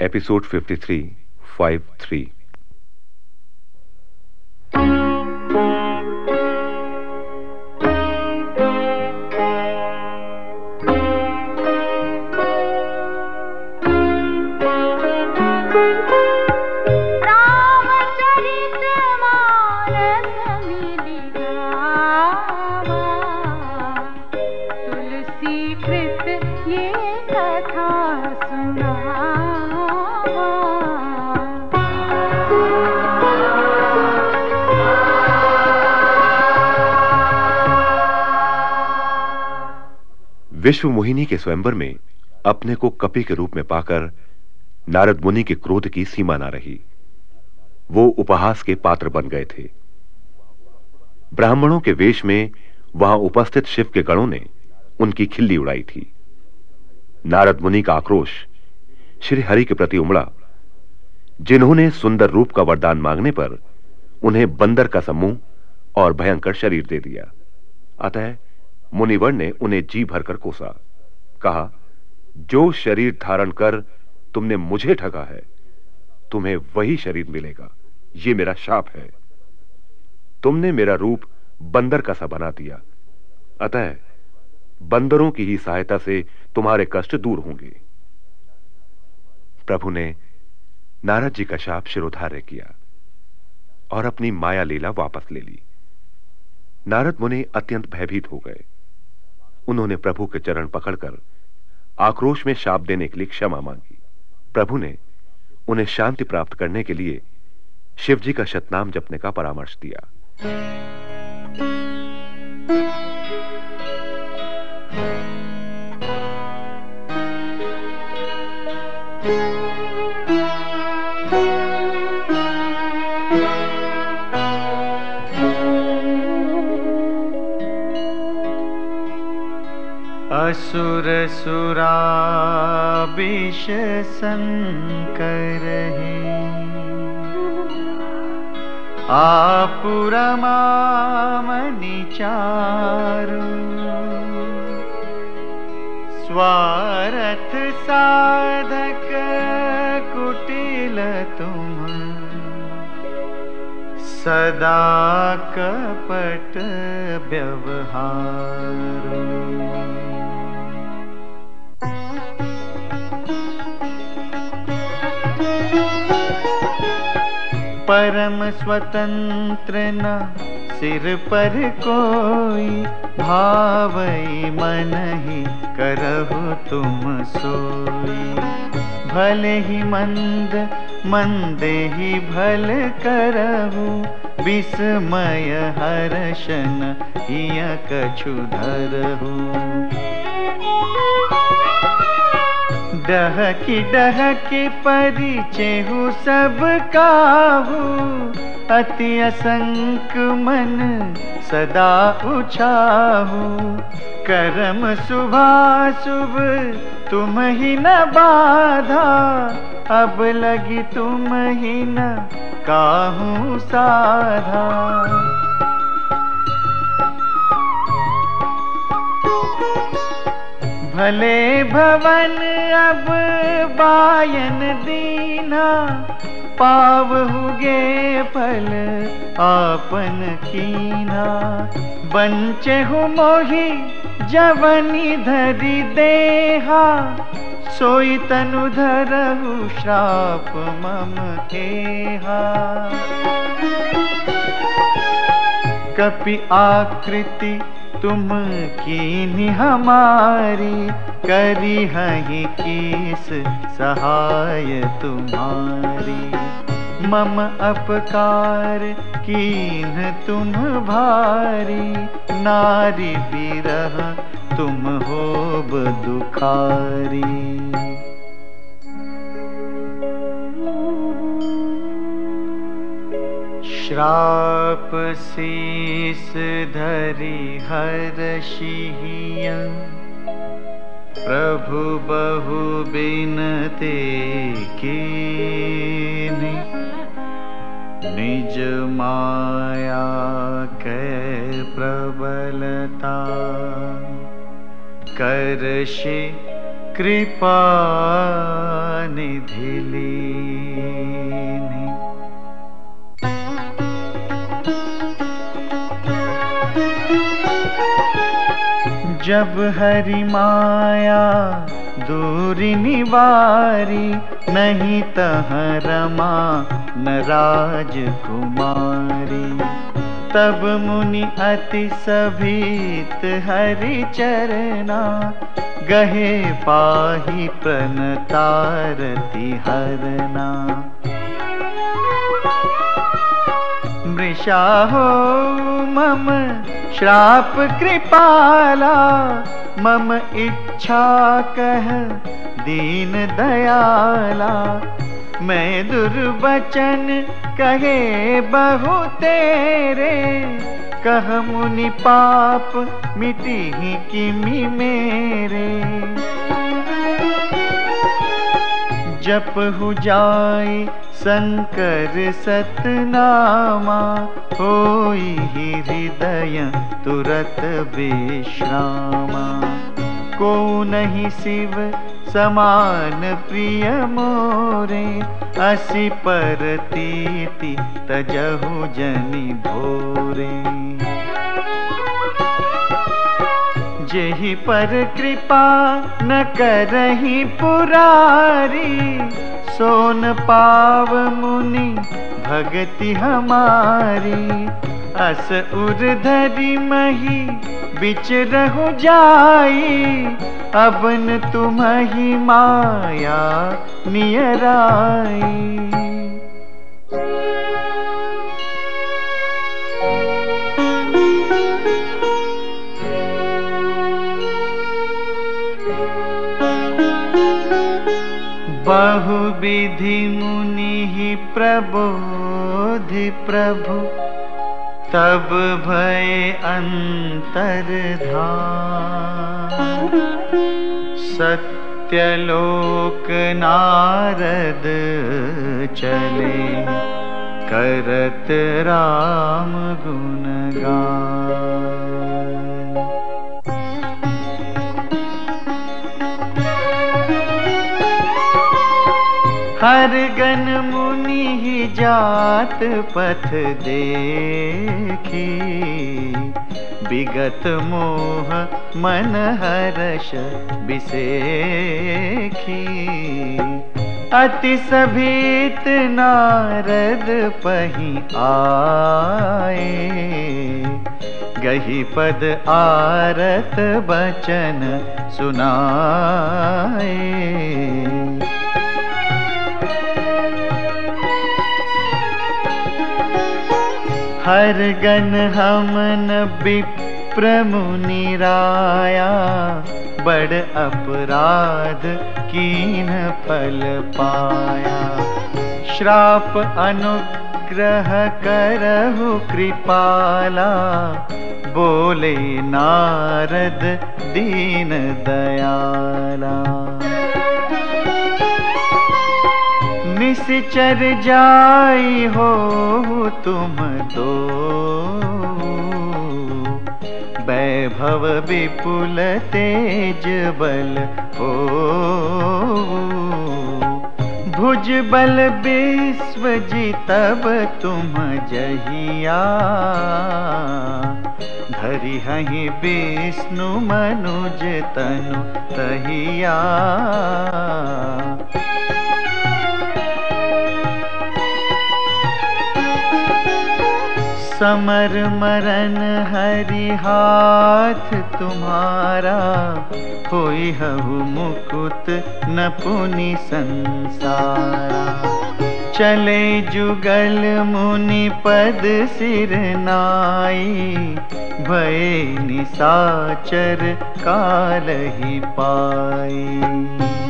episode 53 5 3 विश्व मोहिनी के स्वयंवर में अपने को कपि के रूप में पाकर नारद मुनि के क्रोध की सीमा ना रही। वो उपहास के पात्र बन गए थे। ब्राह्मणों के वेश में वहाँ उपस्थित शिव के गणों ने उनकी खिल्ली उड़ाई थी। नारद मुनि का आक्रोश श्री हरि के प्रति उमड़ा। जिन्होंने सुंदर रूप का वरदान मांगने पर उन्हें बंदर का समूह और भयंकर शरीर दे दिया। अतः मुनिवर ने उन्हें जी भरकर कोसा। कहा, जो शरीर धारण कर तुमने मुझे ठगा है, तुम्हें वही शरीर मिलेगा। यह मेरा शाप है। तुमने मेरा रूप बंदर का सा बना दिया। अतः बंदरों की ही सहायता से तुम्हारे कष्ट दूर होंगे। प्रभु ने नारद जी का शाप शिरोधार्य किया और अपनी माया लीला वापस ले ली। नारद मुनि अत्यंत भयभीत हो गए। उन्होंने प्रभु के चरण पकड़कर आक्रोश में शाप देने के लिए क्षमा मांगी। प्रभु ने उन्हें शांति प्राप्त करने के लिए शिवजी का शतनाम जपने का परामर्श दिया। सुरसुरा विष सङ्करी आपरमानिचारु स्वारथ साधक कुटिल तुम। सदा कपट व्यवहार। परम स्वतंत्र न सिर पर कोई भावई मन ही करहु तुम सोई। भले ही मंद, मंदे ही भल करहु, विस्मय हर्षण हिय कछु धरहु। डहकी डहकी परिचय हूँ, सब काहू अति असंक मन सदा उछाहू करम सुभा शुभ, तुम ही न बाधा। अब लगी तुम ही न काहू साधा। भले भवन, अब बायन दीना। पावहुगे फल आपन कीना। बंचे हु मोही, जवनी धरी देहा। सोई तनु धरहु श्राप मम केहा। कपि आकृति तुम कीन हमारी करी हही किस, सहाय तुम्हारी। मम अपकार कीन तुम भारी, नारी बिरह तुम हो दुखारी। श्राप शीस धरि हर्षिय प्रभु बहु बिनते की निज माया कै प्रबलता। करशि कृपा निधान जब हरि माया दूरी निवारी, नहीं तह रमा न राजकुमारी तब मुनि अति सभीत हरि चरना गहे पाही प्रणतारति हरना। मृषा हो, मम श्राप कृपाला, मम इच्छा कह दीन दयाला। मैं दुर्वचन कहे बहु तेरे, कह मुनि पाप मिटी ही किमि मेरे। जप हो जाए शंकर सतनामा, होई हृदय तुरत विश्रामा। को नहीं शिव समान प्रिय मोरे, असि पर तीति तजहु जनि भोरे। जेहि पर कृपा न करही पुरारी। सोन पाव मुनि, भगति हमारी। अस उर्धरी मही, बिच रहु जाई। अबन तुम्हि माया नियराई। बहु विधि मुनि प्रबोधि प्रभु, तब भय अंतर धाम सत्यलोक नारद चले, करत राम गुणगान। हर गन मुनि ही जात पथ देखी। विगत मोह मन हर्ष बिसेखी। अति सभीत नारद पही आए। गही पद आरत बचन सुनाए। हर गन हमन विप्र मुनिराया बड़ अपराध कीन फल पाया। श्राप अनुग्रह करहु कृपाला, बोले नारद दीन दयाला। निश्चर जाई हो तुम दो। वैभव विपुल तेज बल हो। भुज बल विश्व जीतब तुम जहिया। धरि हहि विष्णु मनुज तनु तहिया। समर मरन हरि हाथ तुम्हारा होई हहु मुकुत न पुनि संसारा। चले जुगल मुनि पद सिर नाई, भय निसाचर काल ही पाई।